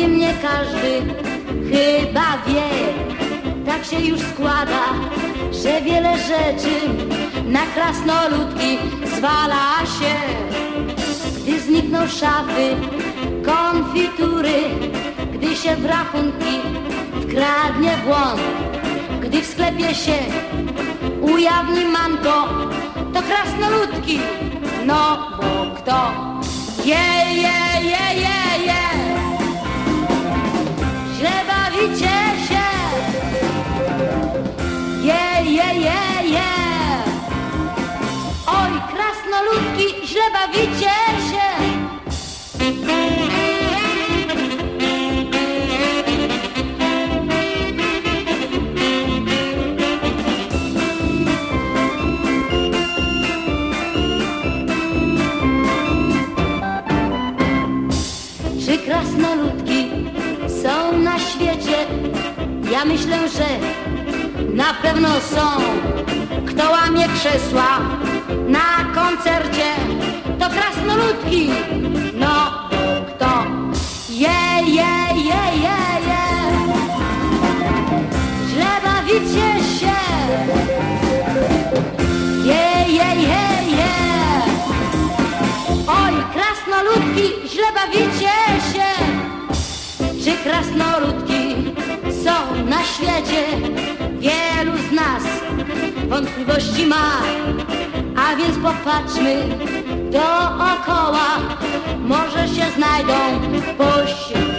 tym nie każdy chyba wie. Tak się już składa, że wiele rzeczy na krasnoludki zwala się. Gdy znikną szafy, konfitury, gdy się w rachunki wkradnie błąd, gdy w sklepie się ujawni manko, to krasnoludki, Je, je, je. Źle bawicie. Oj, krasnoludki, źle bawicie się. Są na świecie? Ja myślę, że na pewno są. Kto łamie krzesła na koncercie, to krasnoludki. No, kto? Je, je, je, je, je. Źle bawicie się. Je, je, je, je. Oj, krasnoludki, źle bawicie się. Czy krasnoludki są na świecie? Wielu z nas wątpliwości ma, a więc popatrzmy dookoła. Może się znajdą pośród